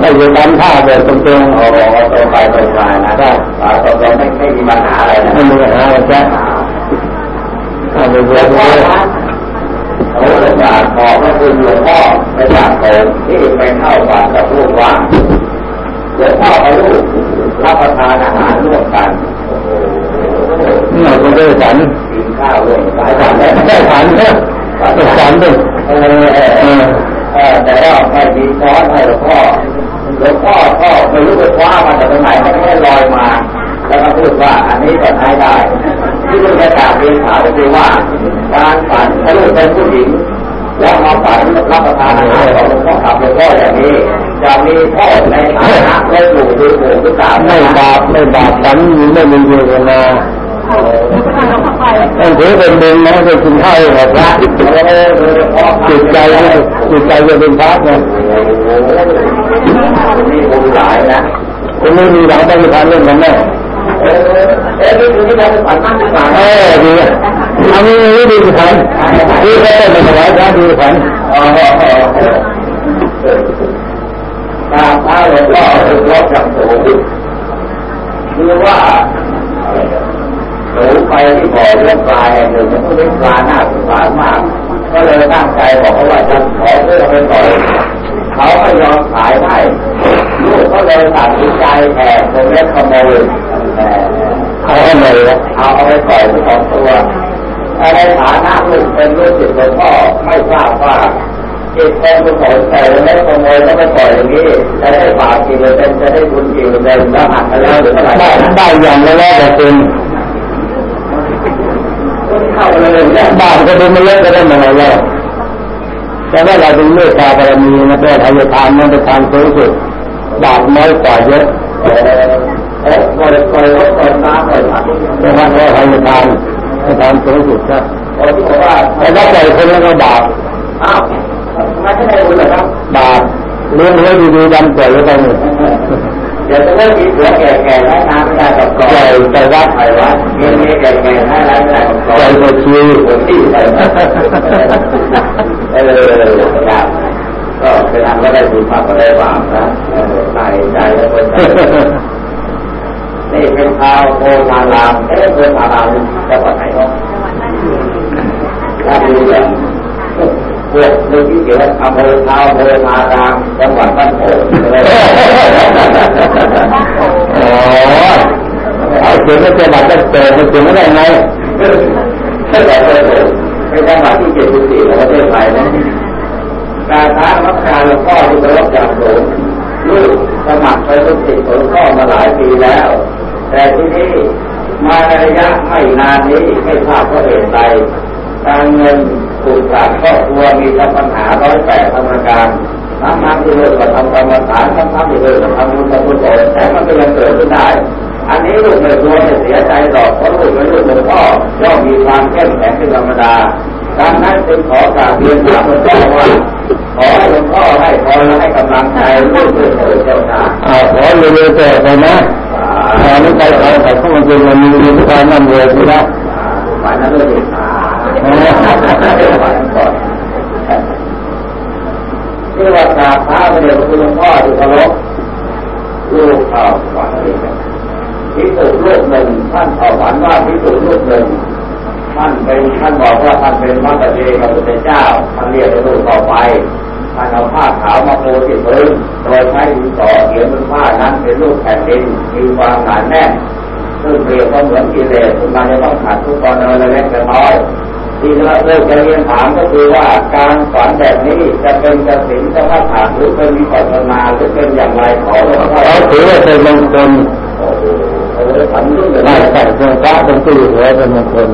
ไม่อยู่กันท่าเดินตรงโอ้โหตรงไปตรงมานะได้ตรงไปไม่ไม่มีปัญหาอะไรนะไม่มีปัญหาอะไรจ้ะถ้าไม่หลเบื่อวงก็พ่อเลยครับโอ้หลวงพ่อขอพระคุณหลวงพ่อไปจากผมที่ไปเข้าฝันกับลูกว่าหลวงพ่อกับลูกรับประทานอาหารร่วมกันนี่เราได้ฝันกินข้าวร่วมกันได้ฝันได้ฝันด้วยเออ แต่ว่าไม่มีช้อนให้หลวงพ่อหลวงพ่อก็ไม่รู้ไปคว้ามาจากตรงไหนมันไม่ลอยมา แล้วก็พูดว่าอันนี้ก็ใช้ได้ ที่ลูกจะกราบเรียนถามก็คือว่าการฝันถ้าลูกเป็นผู้หญิงแล้วมาฝันรับประทานอาหารของหลวงพ่อขับหลวงพ่ออย่างนี้จะมีโทษในฐานะและอยู่หรือหมู่หรือเปล่าไม่บาปไม่บาปฝันไม่มีเจตนา ต้องถือเป็นบุญนะจะกินข้าวกับพระจิตใจจิตใจจะเป็นพระไงมีบุญหลายนะคุณไม่มีหลังต้งมีการเล่นกันแน่เออเอ๊ะนี่คือที่เราฝันมากที่เออดีอันนี้นี่ดีฝันดีก็ได้เป็นสบายพระดีฝันอ๋อตามพระหลวงพ่อถึงรถกับสูงคือว่า สูงไปที่บ่อเลี้ยงปลาแห่งหนึ่งมันก็เลี้ยงปลาหน้าสงสารมาก ก็เลยตั้งใจบอกเขาว่าจะขอเพื่อไปต่อยเขาไม่ยอมขายให้ลูกก็เลยตัดสินใจแอบเป็นเล็กขโมยแต่เอาให้หน่อยเอาเอาไปปล่อยสองตัวในฐานะลูกเป็นลูกศิษย์หลวงพ่อไม่ทราบว่าจิตเป็นกุศลแต่ไม่ขโมยแล้วไปปล่อยอย่างนี้จะได้บาปกี่เปอร์เซ็นต์จะได้บุญกี่เปอร์เซ็นต์แล้วหักไปแล้วหรือเท่าไหร่ได้ได้อย่างละร้อยเปอร์เซ็นต์ เข้าเลยเนี่ยบ้านก็ดูไม่เล็กก็ได้มาหน่อยแล้วแต่ว่าเราเป็นเมตตาบารมีนะแต่ทายทานนั้นเป็นทานสูงสุดบาปน้อยกว่าเยอะเออเออปล่อยปล่อยรถปล่อยน้ำปล่อยผักแต่ว่าเราทายทานเป็นทานสูงสุดครับคนที่บอกว่าแต่ถ้าปล่อยคนแล้วก็บาปอ้าวไม่ใช่ได้บุญเหรอครับบาปเลี้ยงไว้ดีๆดำปล่อยไว้ตรงนี้เดี๋ยวจะได้มีเสือแก่ๆและน้ำไม่ได้กับกอปล่อยไปวัดไปวัดมีมีแก่ๆให้ร้านไม่ได้กับกปอล่อยไปชีคนที่ไปเออครับก็เป็นอันก็ได้บุญมากกว่าได้บาปนะใส่ใจแล้วคนนี่เป็นชาวโพธารามเอ๊ะโพธารามจังหวัดไหนเนาะราชบุรี พวกเรื่องที่เกี่ยวอำเภอเท้าโพธารามจังหวัดบ้านโป่งอ๋อเอาเขียนไม่เป็นหลักก็เกิดมันเขียนไม่ได้ไงถ้าเราไปดูเป็นจังหวัดที่เจ็ดสิบสี่ของประเทศไทยนะการท้ารับการหลวงพ่อที่เคารพอย่างสูงลูกสมัครไปเป็นสิทธิ์หลวงพ่อมาหลายปีแล้ว แต่ที่นี่มาระยะไม่นานนี้ไม่ทราบเพราะเหตุใดการเงิน ถูกจากครอบครัวมีปัญหาร้อยแปดธรรมการทั้งทั้งที่เรื่องกับทำกรรมฐานทั้งทั้งที่เรื่องกับทำบุญทำบุญแต่มันก็ยังเกิดขึ้นได้ อันนี้ลูกไม่กลัวไม่เสียใจหรอกเพราะลูกเป็นลูกหลวงพ่อย่อมมีความเข้มแข็งเป็นธรรมดาดังนั้นจึงขอกราบเรียนถามหลวงพ่อว่าขอให้หลวงพ่อให้พรและให้กำลังใจลูกด้วยเถิดเจ้าค่ะอ่าขอเร็วๆแต่ไปนะตอนนี้ไปขอขอข้อมูลจริงมันมีมีทุกการนั่งเรือใช่ไหมฝันนั้นเลย ที่ว่ากราบพระเดชพระคุณหลวงพ่อที่เคารพลูกเข้าฝันนี้พิสูจน์ลูกหนึ่งท่านเข้าฝันว่าพิสูจน์ลูกหนึ่งท่านเป็นท่านบอกว่าท่านเป็นพระปฏิเจกับพระเจ้าท่านเรียกลูกต่อไปท่านเอาผ้าขาวมาปูที่พื้นโดยใช้ดินสอเขียนบนผ้านั้นเป็นรูปแผ่นดินมีความหนาแน่นซึ่งเปรียบว่าเหมือนกิเลสซึ่งมันจะต้องขาดทุกตอนเล็กๆน้อย ที่เราเลิกจะเรียนถามก็คือว่าการสอนแบบนี้จะเป็นกสินจะพัฒนหรือเป็นวิปัสสนาหรือเป็นอย่างไรขอหลวงพ่อเราถือว่าเป็นมงคลโอ้โหฝันรุ่งเลยได้แต่เป็นพระเป็นตู้หัวเป็นมงคล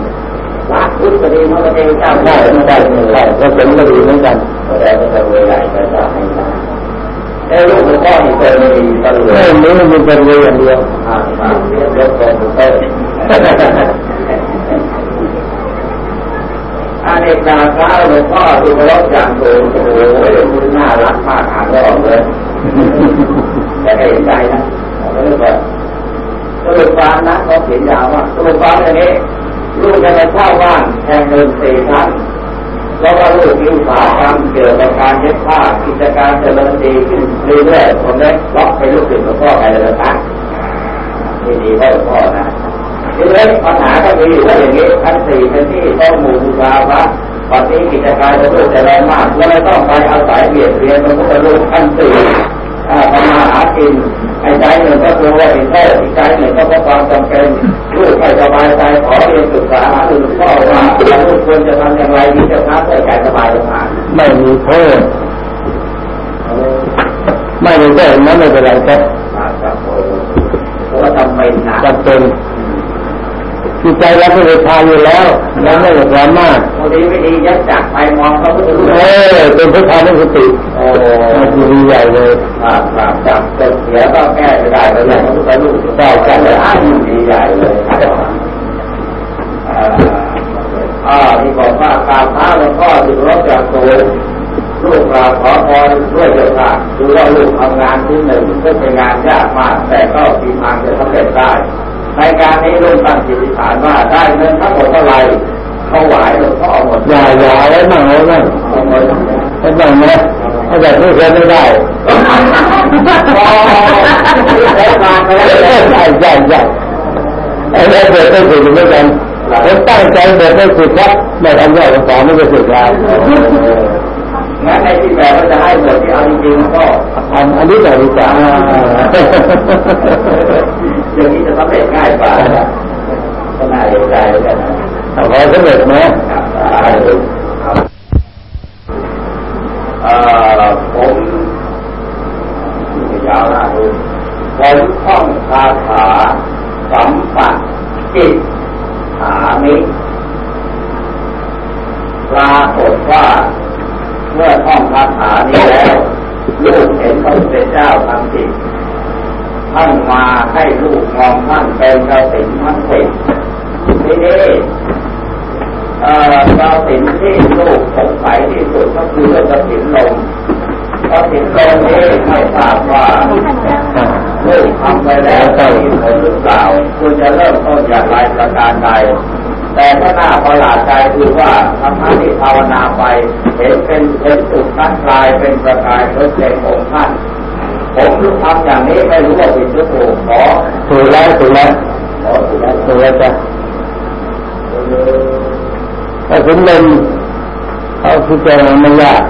พรักพุทธดีพระเจ้าเจ้าใช่ไม่ได้ไม่ได้ก็เป็นก็ดีเหมือนกันแสดงว่าจะรวยใหญ่ก็จะให้ได้แต่ลูกหลวงพ่อนี่เคยมีตำรวไม่จนี้มันเป็นเรื่องเดียวอ่ามาเรียกรถคอมพิวเตอ ร์อันนี้การค้าหลวงพ่อที่เคารพอย่างสูงโอ้โหคุณน่ารักมากอ่านไม่อกเลยแต่ก็เห็นใจนะไม่ได้แบบสรุปความนะเขาเขียนยาวว่าสรุปความอย่างนี้ลูกจะไปเช่าบ้านแห่งหนึ่งสี่ชั้นแล้วก็ลูกมีอุตสาหกรรมเกี่ยวกับการเย็บผ้ากิจการเจริญดีขึ้นเรื่อยๆผมได้ล็อกให้ลูกศิษย์หลวงพ่อไปเลยนะนี่ดีพ่อหลวงพ่อนะ ทีนี้ปัญหาก็มีอยู่ว่าอย่างนี้ชั้นสี่เป็นที่ต้องหมู่บูชาพระวันนี้กิจการจะลูกจะแรงมากแล้วไม่ต้องไปอาศัยเบียดเบียนพระพุทธรูปชั้นสี่อ่าทำมาหากินไอ้ใจหนึ่งก็กลัวว่าเป็นโทษอีกใจหนึ่งก็เพราะความจำเป็นลูกไม่สบายใจขอเรียนศึกษาหาหลวงพ่อว่าลูกควรจะทำอย่างไรที่จะพาเกิดใจสบายสบายไม่มีโทษไม่มีโทษนั้นไม่เป็นไรครับครับเพราะว่าจำเป็นจำเป็น จิตใจเราไม่ได้ทานอยู่แล้วเราไม่ได้ความมากพอดีไม่ดียัดจากไปมองพระพุทธรูปเออเป็นพุทธานุสติโอ้มันดีใหญ่เลยครับครับจับจนเสียก็แก้ไม่ได้เลยพระพุทธรูปได้กันเลยอ้าวดีใหญ่เลยอ่าที่บอกว่าการพาหลวงพ่อถึงรถจากโซลูกกราบขอพรด้วยเถิดค่ะดูว่าลูกทำงานที่หนึ่งซึ่งเป็นงานยากมาก แต่ก็มีทางจะสำเร็จได้ ในการนี้ลูกตั้งจิตอธิษฐานว่าได้เงินทั้งหมดเท่าไหร่เขาไหวหลวงพ่อหมดอย่าอย่าไว้มั่งไว้มั่งเอาหมดไว้มั่งนะถ้าแบบนี้เคยไม่ได้อ๋อได้มาไปแล้วใช่ใช่ใช่ใช่ไอ้เรื่องเกิดไม่สุดเหมือนกันผมตั้งใจเกิดไม่สุดครับไม่ทำยอดสองไม่จะสุดแล้วงั้นในที่แบบว่าจะให้หมดที่เอาจริงๆก็อันอันนี้ต่อดีกว่า อย่างนี้จะสำเร็จง่ายกว่าก็น่าเห็นใจเหมือนกันขอสำเร็จนะครับครับผมยาวนะดูผมท่องคาถาสัมปัตจิตหามิปรากฏว่าเมื่อท่องคาถานี้แล้วลูกเห็นพระพุทธเจ้าทำจิต ท่านมาให้ลูกมองท่านเป็นกระสินทั้งสิบทีนี้เอ่อกระสินที่ลูกสงสัยที่สุดก็คือเรื่องกระสินลมกระสินลมนี้ไม่ทราบว่าลูกทำไปแล้วจะมีผลหรือเปล่าคุณจะเริ่มต้นอย่างไรประการใดแต่ถ้าหน้าประหลาดใจคือว่าทำให้ที่ภาวนาไป เห็นเป็นเป็นสุดท่านกลายเป็นประกายเพลิงในองค์ท่าน ผมทำอย่างนี้ไม่รู้ว่าผิดหรือถูกขอถูกแล้วถูกแล้วขอถูกแล้วถูกแล้วจ้ะถ้าถึงลมเขาพิจารณาไม่ยาก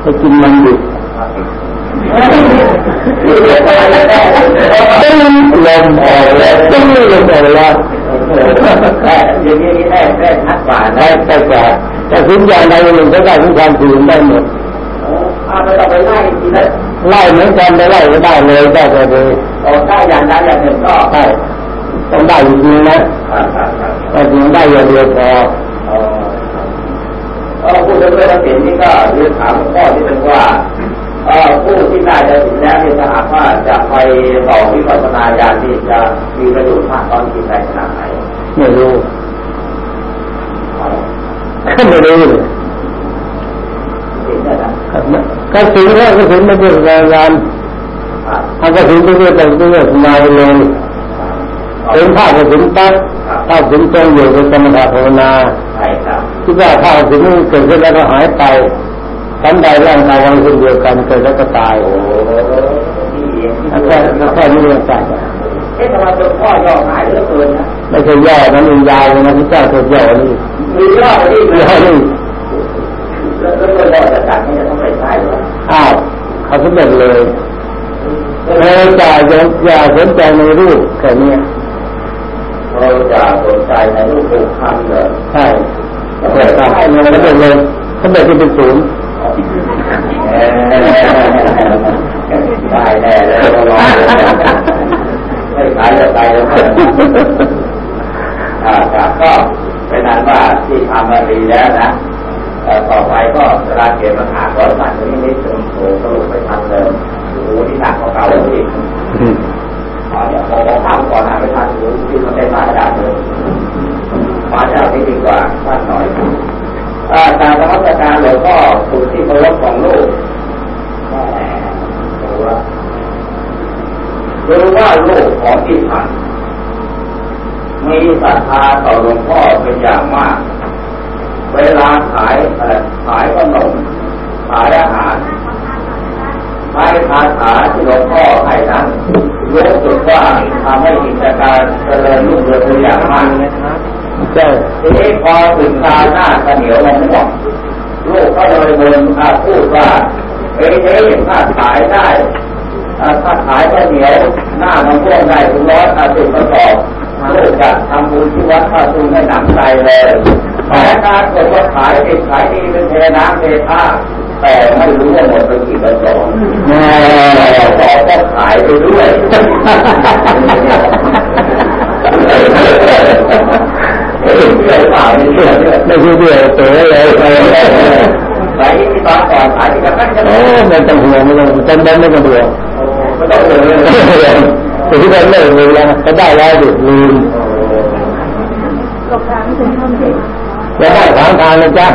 ให้กินมันดิบตึ้งลมออกแล้วตึ้งลมออกแล้วแต่อย่างนี้ได้ได้ชัดกว่าได้นะแต่กว่าแต่ถึงอย่างใดอย่างหนึ่งก็ได้ทุกความถือได้หมดเอาไปเราไปไล่ทีละ ไล่เหมือนกันไปไล่ก็ได้เลยได้ไปเลยเอาได้อย่างใดอย่างหนึ่งก็ใช่ต้องได้จริงๆนะแต่ถึงได้อย่างเดียวพอเออพูดถึงเรื่องสิ่งนี้ก็เรียนถามข้อที่เป็นว่าเออผู้ที่ได้จะถึงแล้วเนี่ยถ้าหากว่าจะไปต่อวิปัสสนาญาณที่จะมีประโยชน์มากตอนที่ในขนาดไหนไม่รู้ก็ไม่รู้เลย สิ่งนั้นนะก็ถึงแล้วก็ถึงไม่ได้รายงานถ้าก็ถึงก็เรียกไปเรื่อยๆมาเลยถึงภาคก็ถึงปั๊บถ้าถึงตรงอยู่เป็นกรรมฐานภาวนาใช่ครับคิดว่าถ้าถึงเกิดขึ้นแล้วก็หายไปสันใดร่างกายวันคนเดียวกันเกิดแล้วก็ตายโอ้โอ้นี่เองแค่แค่นี้เองจ้ะเอ๊ะทำไมเป็นพ่อย่อหายเหลือเกินนะไม่ใช่ย่อนะมันยาวเลยนะที่เจ้าตัวย่อนี่มีย่อที่ย่อนี่แล้วแล้วก็ย่อจากการที่จะต้องไปใช้หร ออ้าวเขาสำเร็จเลยเธอจ่ายอย่าสนใจในรูปแค่นี้เราจะสนใจในรูปผูกพันเลยใช่สำเร็จครับสำเร็จเลยสำเร็จที่เป็นศูนย์ได้แน่เลยเราลองไม่ขายจะไปแล้วอ่าครับก็เป็นนั้นว่าที่ทำมาดีแล้วนะ ต่อไปก็ราเกี่ยวปัญหาก็สั่งนี้นิดนึงโอ้สรุปไปทำเลยโอ้ที่หนักกว่าเก่าเลยพี่ขอเดี๋ยวขอทำก่อนหน้าไปทำดูที่มันได้มาได้เลยมาเจ้าที่ดีกว่าท่านหน่อยการธรรมการหลวงพ่อสุดที่เคารพของลูกรู้ว่าลูกของที่ผ่านมีศรัทธาต่อหลวงพ่อเป็นอย่างมาก เวลาขายขายขนมขายอาหารใช้คาถาที่หลวงพ่อให้นั้นรู้สึกว่าทำให้กิจการเจริญรุ่งเรืองเป็นอย่างมากใช่ทีนี้พอถึงตาหน้าเหนียวมะม่วงลูกก็เลยเดินมาพูดว่าเอ๊ะถ้าขายได้ถ้าขายข้าวเหนียวหน้ามันพ่วงได้ถึงร้อยอาสิบกระสอบลูกจะทำบุญที่วัดพระตุนให้หนังใจเลยแต่การเกิดว่าขายติดขายดีเป็น เทน้ำเทท่าแต่ไม่รู้ว่าหมดไปกี่กระสอบต่อก็ขายไปด้วยไม่เปล่าม่เชื่อไม่เชื่อต๋อเลยไหนที่ตอนก่อนขายที่กระันโอ้ไม่ต้องห่วงไม่ต้องจำเป็นไม่ต้องห่วงไม่ต้องห่วงเลยแต่ที่เราเลิกเลยแล้วก็ได้แล้วดิลืมจะได้ทางทางนะจ๊ะ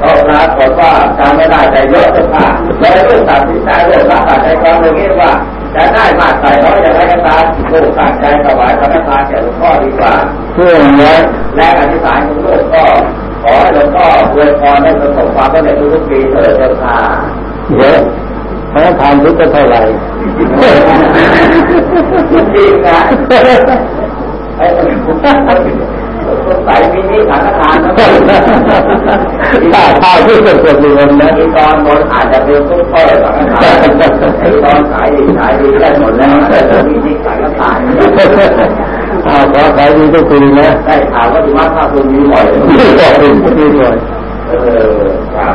ก็ปรากฏว่าจำไม่ได้แต่เยอะเลยค่ะเลยเรื่องตัดสินใจเรื่องตัดใจความเรื่องนี้ว่าจะได้มากใส่น้อยอย่างไรก็ตามลูกตั้งใจถวายสังฆทานแก่หลวงพ่อดีกว่าเพื่อนี้และอธิษฐานของลูกก็ขอให้หลวงพ่ออวยพรให้ประสบความสำเร็จทุกปีเถิดเจ้าค่ะเยอะพระทานทุกเท่าไหร่จริงนะไอ้ ใส่มินิสังฆทานนะถ้าทานที่เป็นส่วนรวมนะที่ตอนบนอาจจะเป็นซุปเปอร์สังฆทานไอ้ตอนขายดีขายดีได้หมดแล้วแต่มินิสังฆทานอ้าวขอขายดีทุกปีนะได้ถามว่าที่ว่าถ้าคุณมีบ่อยมีบ่อยมีบ่อยเออครับ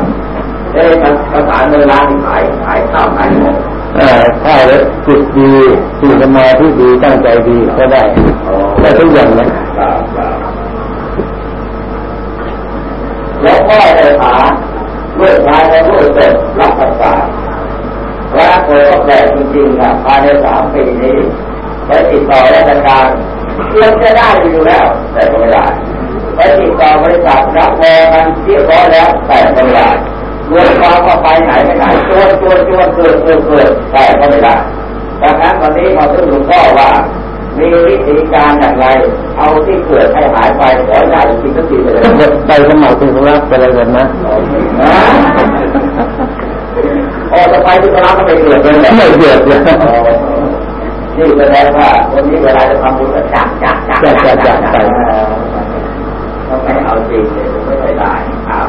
ได้ภาษาเมืองร้านขายขายข้าวขายหมดถ้าแล้วจิตดีจิตสมาธิดีตั้งใจดีก็ได้ได้ทุกอย่างนะ แล้วพ่อเลยถามด้วยชายและด้วยเสร็จรับภาษาพระโคก็แปลจริงๆนะภายในสามปีนี้ไปติดต่อราชการเพื่อจะได้อยู่แล้ว แต่ไม่ได้ไปติดต่อบริษัทรับแรงกันเรียบร้อยแล้วแต่ไม่ได้รวมความว่าไปไหนไม่ไหนชวนชวนชวนเกิดเกิดเกิดแต่ก็ไม่ได้ดังนั้นวันนี้มาถึงหลวงพ่อว่า มีวิธีการอย่างไร เอาที่เกิดให้หายไปขอใหญ่จริงก็จริงเลยไปสมัครเป็นรับอะไรกันนะพอจะไปที่รับก็ไม่เกิดเลยไม่เกิดเลยนี่แสดงว่าวันนี้เวลาจะทำบุญก็จักจักจักจักจักไปต้องไม่เอาจริงเลยไม่ได้ครับ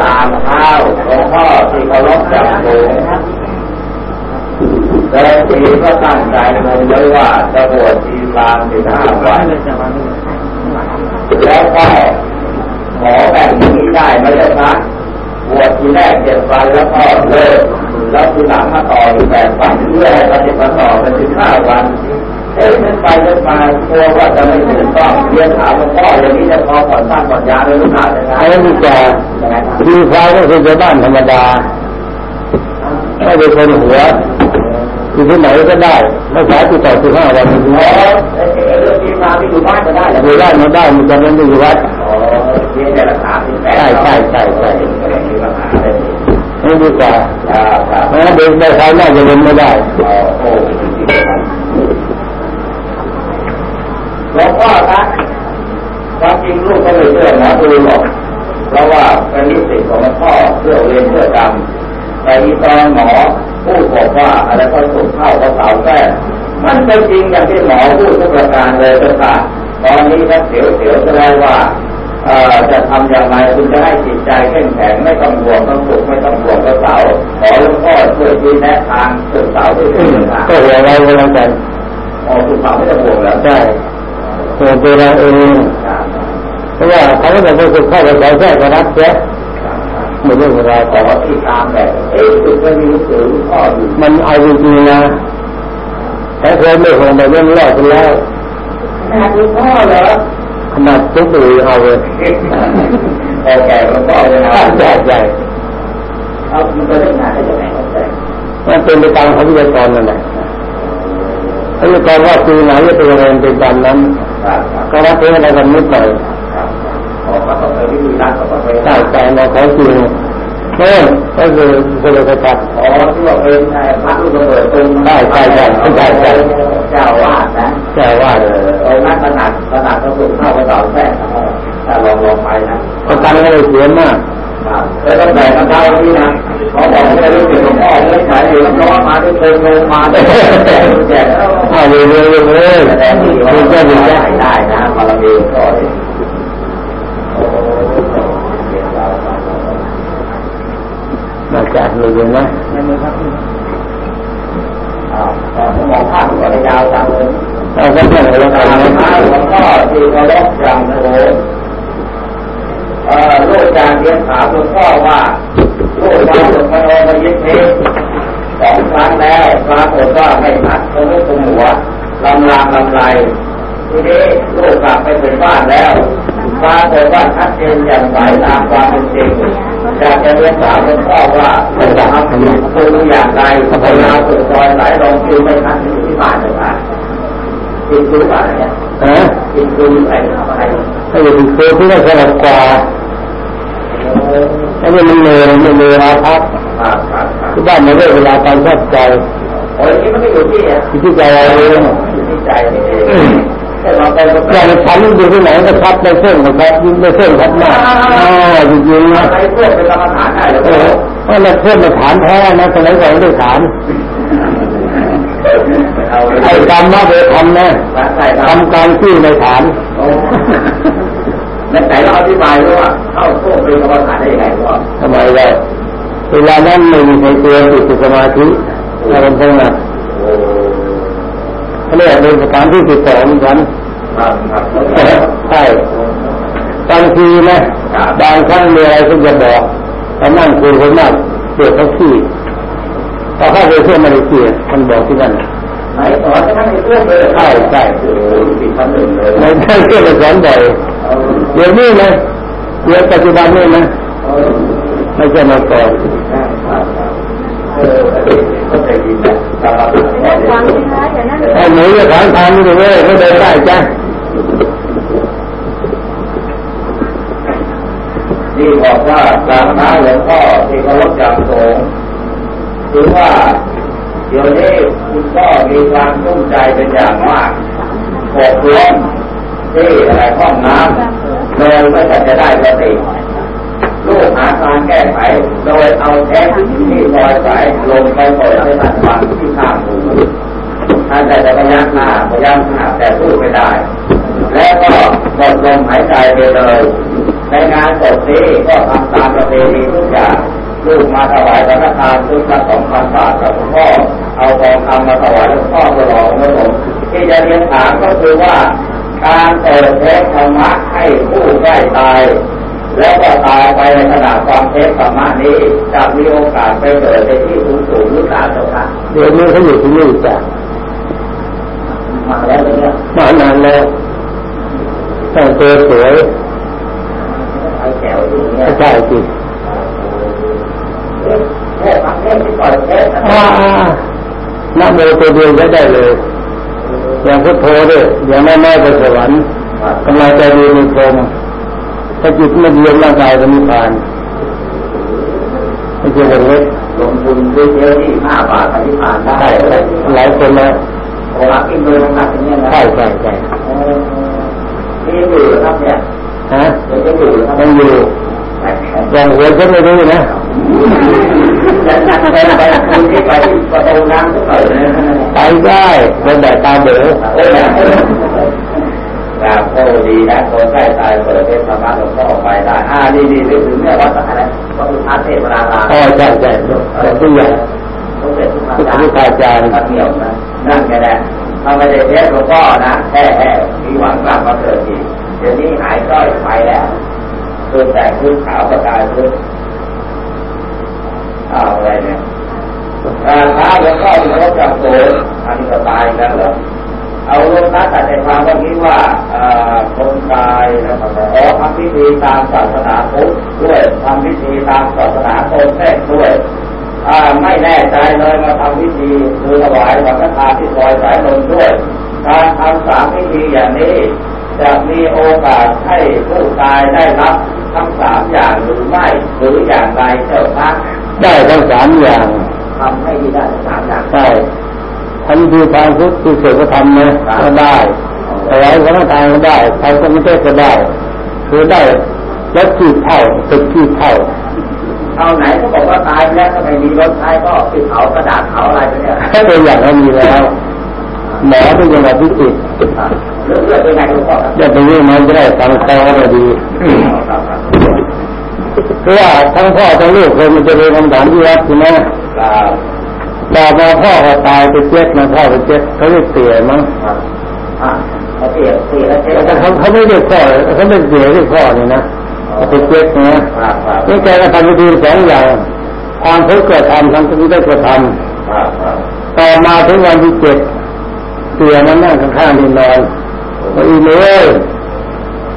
ลามข้าวหลวงพ่อที่เคารพจับสูง แต่ทีก็ตั้งใจมันไว้ว่าจะบวชทีรามสิบห้าวันแล้วก็ขอแบ่งที่ได้ไม่ได้พักบวชทีแรกเจ็ดวันแล้วก็เลิกแล้วทีหลังมาต่ออีกแปดวันเพื่อให้ปฏิบัติต่อเป็นสิบห้าวันเอ้ยมันไปมันมากลัวว่าจะไม่ถูกต้องเรียนถามหลวงพ่ออย่างนี้จะพอผ่อนบ้านผ่อนยาเลยหรือเปล่าไงไอ้นี่จะทีพระก็คือชาวบ้านธรรมดาไม่เป็นคนหัว อยู่ที่ไหนก็ได้ไม่ใช้ติดต่อสิบห้าวันอ๋อเรื่องที่มาที่อยู่บ้านก็ได้อยู่บ้านมาได้มันจะไม่ได้อยู่วัดอ๋อเรียนแต่ละสามสิบแปดใช่ใช่ใช่ใช่ไม่ดีกว่าเพราะเด็กได้ใช้น่าจะเรียนไม่ได้อ๋อโอ้หลวงพ่อครับความจริงลูกก็ไม่เชื่อนะดูหรอกเพราะว่าเป็นนิสิตของหลวงพ่อเพื่อเรียนเพื่อจำแต่อีตอนหมอ พูดบอกว่าอะไรก็สุกเข้ากระเป๋าแก้มันเป็นจริงอย่างที่หมอพูดทุกประการเลยเจ้าค่ะตอนนี้ก็เสียวเสียวจะได้ว่าจะทำอย่างไรคุณจะให้จิตใจเข้มแข็งไม่ต้องห่วงต้องสุขไม่ต้องห่วงกระเป๋าขอหลวงพ่อช่วยชี้แนะทางสุขเสาด้วยเถิดก็ห่วงเราเวลากันอ๋อสุขเสาไม่ต้องห่วงแล้วใช่ตัวตัวเราเองเพราะว่าเขาไม่ได้ไปฝึกเข้าไปใส่แค่กระรับเสี ยไม่เรื่องเวลาแต่ว่าที่ตามแบบเอ๊ะฝึกไม่มีสือพ่ออยู่มันเอาจริงๆนะแต่เคยไม่คงไปเรื่องรอดไปแล้วแม่คุณพ่อเหรอเขนาดทุกข์เลยเอาเลยพอแก่มันก็เลยนะใหญ่ใหญ่เอามันก็ได้งานได้ยังไงเข้าใจมันเป็นไปตามพยากรณ์นั่นแหละพยากรณ์ว่าปีไหนจะเป็นอะไรเป็นตามนั้นครับครับก็รับเป็นอะไรกันนิดหน่อยครับออกมา ตั้งใช่ใจมาขอจริงเพิ่มก็คือก็เลยกระจัดอ๋อที่ว่าเป็นพระลูกระเบิดตรงเจ้าวาดนะแค่ว่าเออเอานักขนาดขนาดกระสุนเข้ากระเป๋าแท้ถ้าลองลองไปนะประกันก็เลยเสียมากแล้วต้องแบ่งกันเท่าที่นะเขาบอกว่ารู้สึกหลวงพ่อไม่ขายอยู่น้องมาด้วยเชิงลงมาด้วยแจกแจกอ้าวเลยเลยเลยแสดงที่ว่าคุณก็ดีได้ได้นะบารมีก็ โอ้มาจากเลยเลยนะอ้าวมองภาพก็ได้ยาวจังเลยเราก็เพื่อนเราหลแล้วกันนะวงพ่อที่เคารพอย่างโหเอ่อลูกการเรียนถามหลวงพ่อว่าลูกว่าหลวงพ่อมายึดเทสองครั้งแล้วปรากฏว่าไม่พัดตรงนี้ตรงหัวลำลางลำไรทีนี้ลูกกลับไปถึงบ้านแล้ว ปรากฏว่าชัดเจนอย่างไรตามความเป็นจริงอยากจะเรียนถามหลวงพ่อว่าไม่ทำคืออย่างไรเวลามสุดซอยไหลลงคือไม่ทันที่บ้านเลยครับกินคือบ้าเนี่ยฮะกินคืออะไรอะไรถ้าอยู่ที่เคือที่ได้สลับกว่าถ้าไม่มันเลยมันเลยราพักครับครับครับที่บ้านไม่ได้เวลาการชอบใจโอ้ยนี่มันไม่อยู่ที่อะที่ที่ใจเราเองอยู่ที่ใจนี่เอง อย่างฉันอยู่ที่ไหนก็ชัดในเส้นนะครับยิ่งในเส้นชัดมากอ่าจริงๆนะไปเพื่อเป็นกรรมฐานได้หรือเอเปล่าอเพราะเราเพื่อนมาฐานแท้นะสมัยก่อนไม่ได้ฐานเอาไอ้กรรมมาเดทำนะใส่ครับทำการที่ในฐานแล้วไหนเราอธิบายด้วยว่าเข้าช่วงเป็นกรรมฐานได้ยังไงวะทำไมได้เวลานั้นไม่มีใครเตือนติดสมาธิถ้าเป็นพวกนั้นโอ้ เขาเรียกเป็นสถานที่ติดต่อเหมือนกันครับครับใช่บางทีนะบางครั้งมีอะไรก็จะบอกแต่นั่งคุยกันมากเกิดเขาขี้พอเข้าไปเพื่อมาเลเซียมันบอกที่นั่นไหนสอนให้ท่านในเรื่องเลยใช่ใช่โอ้โหสิบพันหนึ่งเลยในท่านเพื่อนสอนบ่อยเดี๋ยวนี้นะเดี๋ยวปัจจุบันนี่นะไม่ใช่มาก่อนเออก็เคยดีนะกรรมฐานฟังสิคะอย่านั่งไอ้ หนูจะถามทางนี่เลยก็เดินได้จ้ะนี่บอกว่ากาบเท้าหลวงพ่อที่เคารพอย่างสูงถือว่าเดี๋ยวนี้คุณพ่อมีความทุ่มใจเป็นอย่างมากหกล้มที่อะไรห้องน้ำโดยไม่ทันจะได้สติลูกหาทางแก้ไขโดยเอาแท็กที่ลอยสายลงไปเปิดให้านฟังที่ข้างหู ท่านแต่จะพยักหน้าพยักหน้าแต่พูดไม่ได้ แล้วก็หมดลมหายใจไปเลย ในงานศพนี้ก็ทำตามประเพณีทุกอย่างลูกมาถวายพระทานชุดละสองพันบาทกับพ่อเอาทองคำมาถวายพ่อตลอดพระสงฆ์ที่จะเรียนถามก็คือว่า การเปิดเทศธรรมะให้ผู้ใกล้ตาย แล้วก็ตายไปในขณะความเทศธรรมะนี้จะมีโอกาสไปเกิดในที่สูงสูงหรือเปล่าเจ้าคะเดี๋ยวนี้เขาอยู่ที่นี่จ้ะ มาแล้วเนี่ยมานานแล้วแต่งตัวสวยไอ้แก้วอยู่เนี่ไม่ยใช่สิเทศฟังเทศที่ปล่อยเทศอ่านักโมตัวเดียวก็ได้เลย อย่างพุทโธด้วยอย่างแม่แม่ไปสวรรค์กำลังใจดีมีพรหมถ้าจิตไม่เดียมร่างกายก็มีผ่านไม่ใช่เรื่องเล็กลงทุนซื้อเยอะที่ห้าบาทที่ผ่านได้ใช่ใช่หลายคนแล้วโอ้ รักกินเลยรักอย่างเงี้ยนะใช่ใช่ใช่นี่อยู่ครับเนี่ยฮะเดี๋ยวจะอยู่ครับยังอยู่อย่างหัวฉันไม่รู้นะจะนั่งไปไปคุณที่ไปที่ประตูน้ำทุกหน่อยเลยไปได้เป็นแบบตาเบ๋อโอ้ยครับโอ้ดีนะคนใกล้ตายเปิดเทศธรรมะหลวงพ่อไปได้อ่านี่นี่นึกถึงเนี่ยวัดอะไรวัดสุทัศน์เทพนาราอ๋อใช่ใช่แต่ตัวใหญ่ต้องเป็นทุกอาจารย์ตัดเหนียวนะ นั่นแกแหละถ้าไม่ได้เทศหลวงพ่อนะแค่แค่มีหวังกลับมาเกิดอีกเดี๋ยวนี้หายก้อยไปแล้วคือแต่ขึ้นขาวประกายขึ้นอ้าวอะไรเนี่ยการท้าหลวงพ่อที่เขาจับโตอันนี้ก็ตายแล้วเหรอเอาลงนัดแต่ในความว่านี้ว่าคนตายนะครับอ๋อทำพิธีตามศาสนาพุทธด้วยทำพิธีตามศาสนาโตนแท้ด้วย ไม่แน่ใจเลยมาทำพิธีคือถวายสังฆทานที่ซอยสายลมด้วย การทำสามพิธีอย่างนี้จะมีโอกาสให้ผู้ตายได้รับทั้งสามอย่างหรือไม่หรืออย่างไรเจ้าคะได้ทั้งสามอย่างทำให้ได้ทั้งสามอย่างใช่ทำดีทางพุทธที่เสกก็ทำนะก็ได้แต่ไรก็ไม่ทานก็ได้ใครก็ไม่ได้ก็ได้ คือได้ลดขีดเท่าติดขีดเท่า เอาไหนก็บอกว่าตายแล้วก็ไม่มีรถใช้ก็ติดเขากระดาษเขาอะไรไปเนี่ยถ้าเป็นอย่างนั้นมีแล้วหมอเป็นยังไงที่ติดเรื่องเป็นไงหลวงพ่อจะไปยื่มันจะได้ฟังคอมาดีเพราะว่าทั้งพ่อทั้งลูกเคยมันจะเป็นคำถามที่รักใช่ไหมต่อมาพ่อเขาตายไปเจ็ดมาพ่อไปเจ็ดเขาเรียกเสียมั้งเขาเสียเสียแล้วแต่เขาเขาไม่เรียกพ่อเขาไม่เสียเรียกพ่อนี่นะ ไปเจ็ดนะนี่แกก็ทำดีสองอย่างความทุกข์เกิดทำทำทุกข์ได้เกิดทำต่อมาถึงวันที่เจ็ดเสียมันนั่งข้างๆนี่นอนว่าอีเลย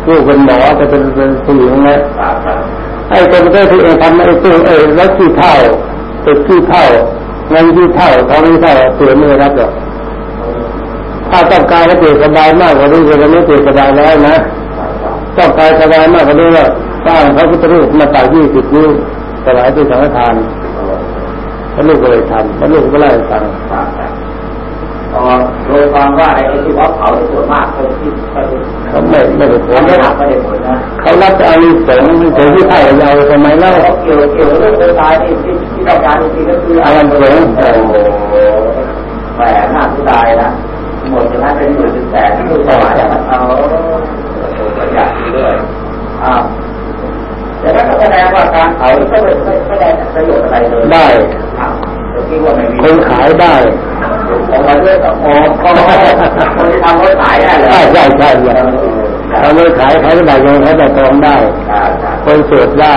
ลูกเป็นหมอแต่เป็นเป็นผู้หญิงนะไอ้คนก็ที่เองทำไอ้ตู้ไอ้รถขี้เท่าติดขี้เท่าเงินที่เท่าท้องที่เท่าเสียไม่รับหรอกถ้าต้องการให้เกิดสบายมากกว่านี้จะไม่เกิดสบายแล้วนะต้องการสบายมากกว่านี้ว่า สร้างพระพุทธรูปมาตักยี่สิบนิ้วสลายเป็นสังฆทานพระลูกก็เลยทำพระลูกก็ไล่ฟังโดยความว่าไอ้ที่ว่าเผาส่วนมากคนที่เขาไม่ไม่ได้ผลไม่รับไม่ได้ผลนะเขารับอานิสงส์ถึงที่ไทยเราทำไมเล่าเกี่ยวเกี่ยวเรื่องคนตายที่ที่ที่ต้องการจริงก็คืออานิสงส์แหมหน้าผู้ตายนะหมดจะนั้นเป็นหมื่นเป็นแสนที่ผู้ตายเอาประหยัดด้วยอ่า แต่ถ้าแสดงว่าการเผาก็ไม่ไม่ได้ประโยชน์อะไรเลยได้คนขายได้ของเราด้วยกับของคนที่ทำเขาขายได้เลยใช่ใช่ใช่ทำไว้ขายขายได้ยังขายได้ทองได้ คนเสียบได้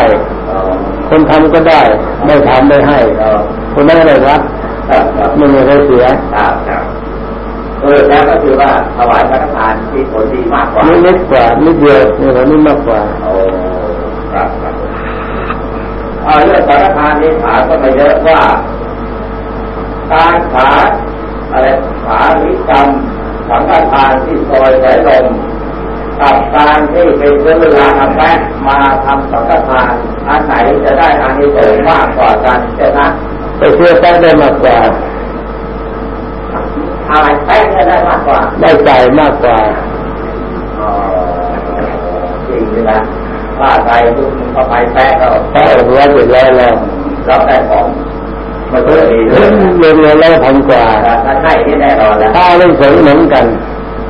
คนทำก็ได้ ไม่ทำไม่ให้คนไม่ได้รับไม่มีใครเสียเออแล้วก็คือว่าถวายพระทานมีผลดีมากกว่านิดกว่านิดเดียวนี่ผลนี่มากกว่าโอ้ ครับครับเรื่องสารทานนี้ถามก็ไม่เยอะว่าการขาอะไรขาวิกรรมสังฆทานที่ซอยสายลมกับการที่เป็นเวลาทำแป้มาทำสังฆทานอันไหนจะได้อานิสงส์มากกว่ากันเช่นะไปเชื่อแป้งได้มากกว่าอะไรแป้งได้มากกว่า ได้ใจมากกว่าจริงนะ ว่าใจคุณเข้าไปแป้งก็แป้งหัวเสร็จแล้วแล้วเราแต่ของมันก็ดีเรียนเรียนแล้วพันกว่าถ้าใช่ที่แน่นอนแล้วถ้าเรื่องสงเหมือนกัน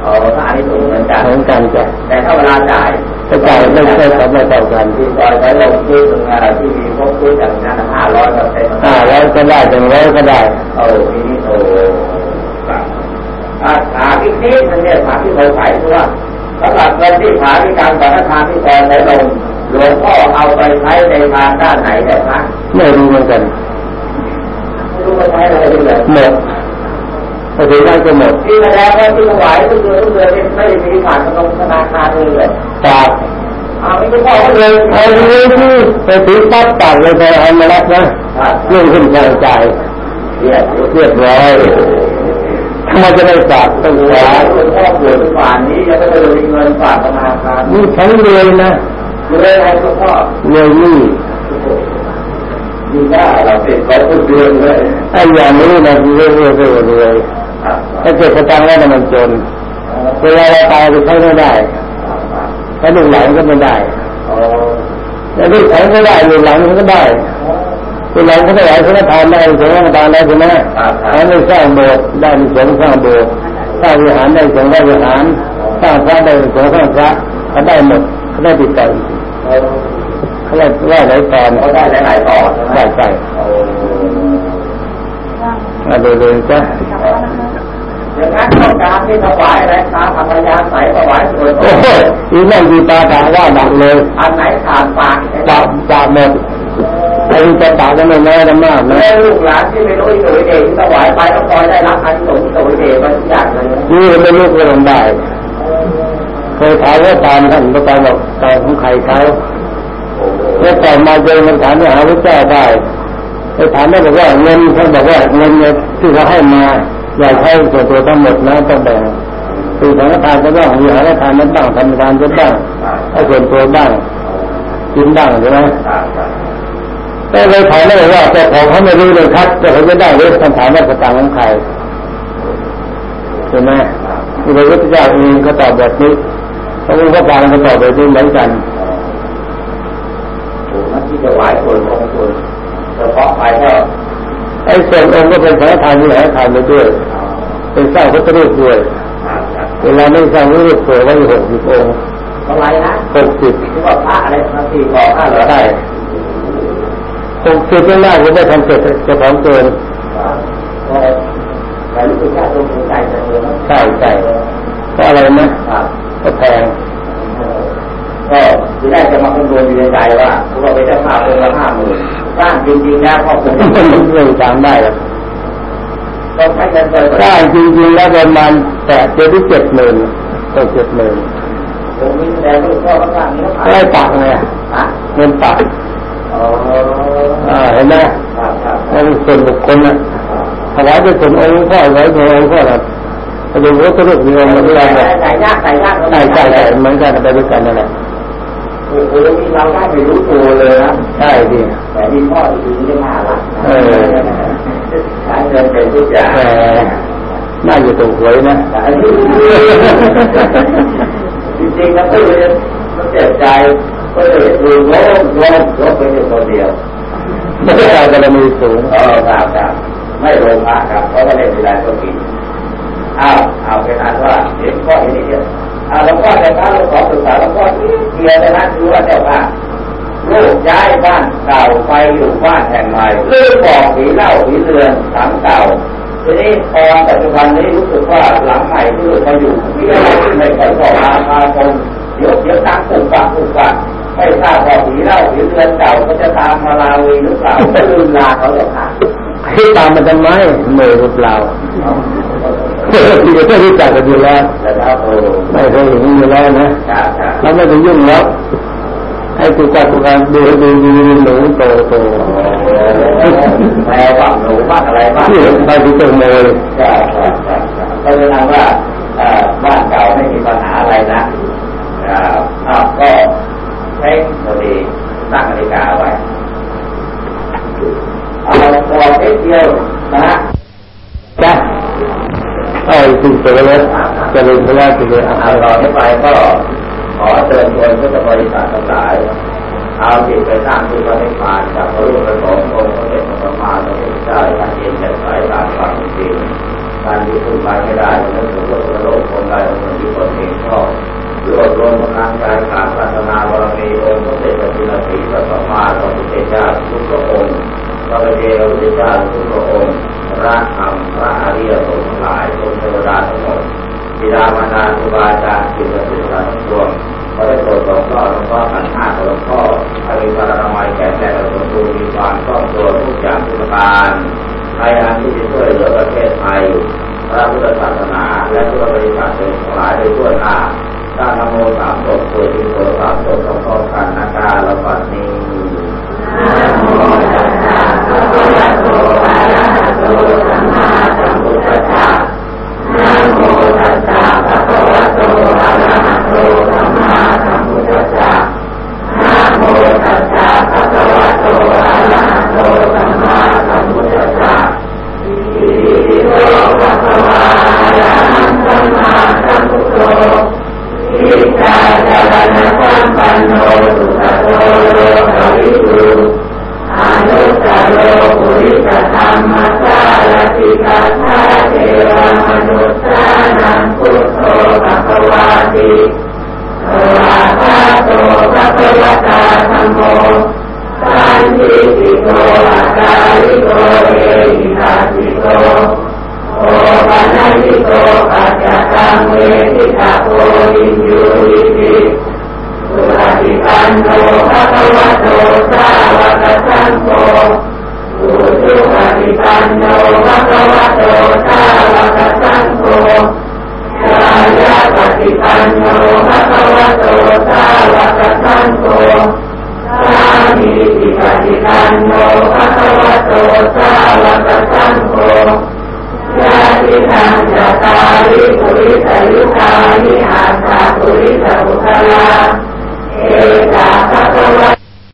อ๋อถ้าอันนี้สูงเหมือนกันเหมือนกันจ้ะแต่ถ้าเวลาจ่ายจะจ่ายไม่ใช่สำหรับต่อกันที่ซอยใช้ลงที่ตรงานที่มีพวกคุยจากนั้นห้าร้อยก็เป็นห้าร้อยก็ได้ถึงร้อยก็ได้โอ้ทีนี้โอ้ขาพิกนี้มันเนี่ยขาที่เราใส่ตัว สำหรับเงินที่ขาที่การสังฆทานที่ซอยใช้ลงหลวงพ่อเอาไปใช้ในทางด้านไหนได้ไหมไม่รู้เหมือนกันหมดพอถึงได้ก็หมดที่แสดงว่าที่ถวายทุกเดือนทุกเดือนไม่ได้มีผ่านตรงธนาคารเลยจากอ้าวไม่ใช่พ่อเลยพอเลยที่ไปถึงปั๊บตัดเลยไปเอามาแล้วนะเรื่องขึ้นใจใจเรียบร้อยทำไมจะได้ฝากต้องฝากพ่อปวดฝานนี้ยังไม่ได้มีเงินฝากธนาคารนี่ฉันเลยนะเลยอะไรพ่อเลยนี่มีหน้าเราเป็นเขาทุกเดือนเลยไอ้อย่างนี้นะเรื่อยๆเรื่อยๆเรื่อยถ้าเกิดกระตังแล้วมันจนเวลาเราตายไปใช้ไม่ได้ถ้าลูกหลานก็ไม่ได้แล้วลูกหลานก็ได้ลูกหลานก็ได้ ลูกหลานก็ได้เขาก็ทานได้สงฆ์ทานได้ใช่ไหมเขาไม่สร้างโบสถ์ได้มีสงฆ์สร้างโบสถ์สร้างวิหารได้สงฆ์ได้วิหารสร้างพระได้สงฆ์สร้างพระเขาได้หมดเขาได้ติดต่อเขาได้ว่าหลายตอนเขาได้หลายตอนได้ใช่มาดูเลยจ้ะอย่างนั้นต้องการที่ถวายอะไรตาธรรมยาใส่ถวายส่วนโอ้โหอีนั่นดีตาถามว่าหนักเลย อันไหนขาดปากปากปากหมด ไอ้จะตากันไม่น้อยกันมากนะลูกหลานที่ไม่รู้อิโตวิเดชถวายไปก็คอยได้รับอันสงส์อิโตวิเดมาทุกอย่างเลยนี่ไม่รู้ก็ลงได้เคยถามว่าตามท่านพระอาบอกตามของใครเขาแล้วต่อมาเจอมันถามว่าหาพระเจ้าได้ไปถามได้บอกว่าเงินท่านบอกว่าเงินที่เขาให้มาอย่าใช้ส่วนตัวทั้งหมดนะต้องแบ่งคือสังฆทานก็บ้างมีหาทานนั้นบ้างทำทานก็บ้างให้ส่วนตัวบ้างกินบ้างใช่ไหม แต่เลยถามได้ว่าเจ้าของเขาไม่รู้เลยครับจะเขาจะได้หรือคำถามว่าสตางค์ของใครใช่ไหมพระพุทธเจ้าเองก็ตอบแบบนี้พระพุทธเจ้าก็ตอบแบบนี้เหมือนกันนั่นที่จะไหวส่วนของส่วนเฉพาะไปก็ไอ้ส่วนองค์ก็เป็นสังฆทานมีสังฆทานไปด้วย เป็นสร้างพระพุทธรูปด้วยเวลาไม่สร้างพระพุทธรูปเปิดไว้หกสิบองค์อะไรนะหกสิบที่ว่าพระอะไรพระสี่ก่อพระเหรอได้หกสิบไม่ได้ผมไม่ทำเสร็จจะของเกินก็แต่รู้สึกว่าตรงใจจะเจอใช่ใช่เพราะอะไรนะครับก็แพงก็ทีแรกจะมาคำนวณอยู่ในใจว่าพวกเราไปเจ้าภาพเป็นละห้าหมื่นสร้างจริงๆแล้วพอผมมันไม่ตามได้หรอกต้องใช้เงินเกินสร้างจริงๆแล้วประมาณแปดเจ็ดหรือเจ็ดหมื่นต้องเจ็ดหมื่นผมมีแสดงลูกพ่อข้างล่างนี้ได้ปักไงฮะเงินปักอ๋ออ่า เห็นไหมครับครับนั่นส่วนบุคคลนะถวายเป็นส่วนองค์พ่อไว้ในองค์พ่อนะพระเดชพระพุทธรูปมีองค์มาด้วยกันใส่ยากใส่ยากใช่ใช่ใช่เหมือนกันไปด้วยกันนั่นแหละโอ้โหนี่เราได้ไม่รู้ตัวเลยนะใช่ดิแต่มีพ่อที่ดีได้มาละเออใช้เงินเป็นทุกอย่างแต่น่าอยู่ตรงหวยนะอันนี้จริงๆนะเพื่อนมันเจ็บใจ เพื่อนดูโล่งโล่งโล่งเป็นคนเดียวไม่ได้เอาบารมีสูงเออครับครับไม่ลงพระครับเพราะไม่ได้เวลาต้องกินอ้าวเอาเป็นอันว่าเห็นข้อเห็นเดียวอ้าวหลวงพ่อแต่พระเราขอศึกษาหลวงพ่อที่เดียวนะคือว่าเจ้าค่ะลูกย้ายบ้านเก่าไปอยู่บ้านแห่งใหม่ลืมบอกผีเล่าผีเรือนหลังเก่าทีนี้พอปัจจุบันนี้รู้สึกว่าหลังใหม่ที่ลูกมาอยู่ที่ไม่ค่อยชอบมาพาคนเดี๋ยวเดี๋ยวตั้งปุกปากปุกปาก ไม่ทราบว่าผีเล่าผีเรือนเก่าก็จะตามมาลาวีหรือเปล่าไม่ลืมลาเขาเลยค่ะให้ตามมันทำไมเมื่อรูปเราเดี๋ยวก็รู้จักกันอยู่แล้วแล้วโอ้ไม่เคยเห็นอยู่แล้วนะครับครับเราไม่ไปยุ่งแล้วให้ติดจักการดูดูดูหนูโตโตแปลว่าหนูบ้างอะไรบ้างที่ไปที่ตรงเลยครับครับครับก็แสดงว่าบ้านเก่าไม่มีปัญหาอะไรนะอ่าก็ เพ่งพอดีตั้งนาฬิกาไว้เอาต่อเดียวนะจ้ะไอ้สิ่งเจริญเจริญพระเจริญอาเอาหารต่อนี้ไปก็ขอเชิญชวนพุทธบริษัททั้งหลายเอาจิตไปสร้างที่พระนิพพานจากพระรูปพระสงฆ์องค์พระเดชพระมาพระเดชเจ้าท่านเองจะสายตามความจริงการที่พึ่งไปไม่ได้จะถึงว่าโลกคนใดคนที่คนเองชอบ รวบรวมกำลังกายการพัฒนาบารมีองค์พระเดชพระจินสีพระสัมมาสัมพุทธเจ้าทุกพระองค์พระเดชพระพุทธเจ้าทุกพระองค์พระธรรมพระอริยสงฆ์หลายองค์เทวดาทั้งหมดบิดามารดาครูบาอาจารย์สิ่งศักดิ์สิทธิ์ทั้งปวงขอได้โปรดหลวงพ่อหลวงพ่อขันห้าหลวงพ่อให้มีพระนามัยแก่แก่เราสมบูรณ์มีความคล่องตัวทุกอย่างทุกประการใครอันที่จะช่วยเหลือประเทศไทยพระพุทธศาสนาและพุทธบริษัทเป็นหลายโดยทั่วหน้า ตั้งนโมสามจบตัวที่โสสามจบพร้อมกันนากาลปัดนี้นะโมตัสสะภะคะวะโตอะระหะโตสัมมาสัมพุทธัสสะนะโมตัสสะภะคะวะโตอะระหะโตสัมมาสัมพุทธัสสะนะโมตัสสะภะคะวะโตอะระหะโตสัมมาสัมพุทธัสสะอิติโตภะคะวะอะระหังสัมมาสัมพุทโธ တာသဗ္ဗနာပန္နောသုတ္တောဟော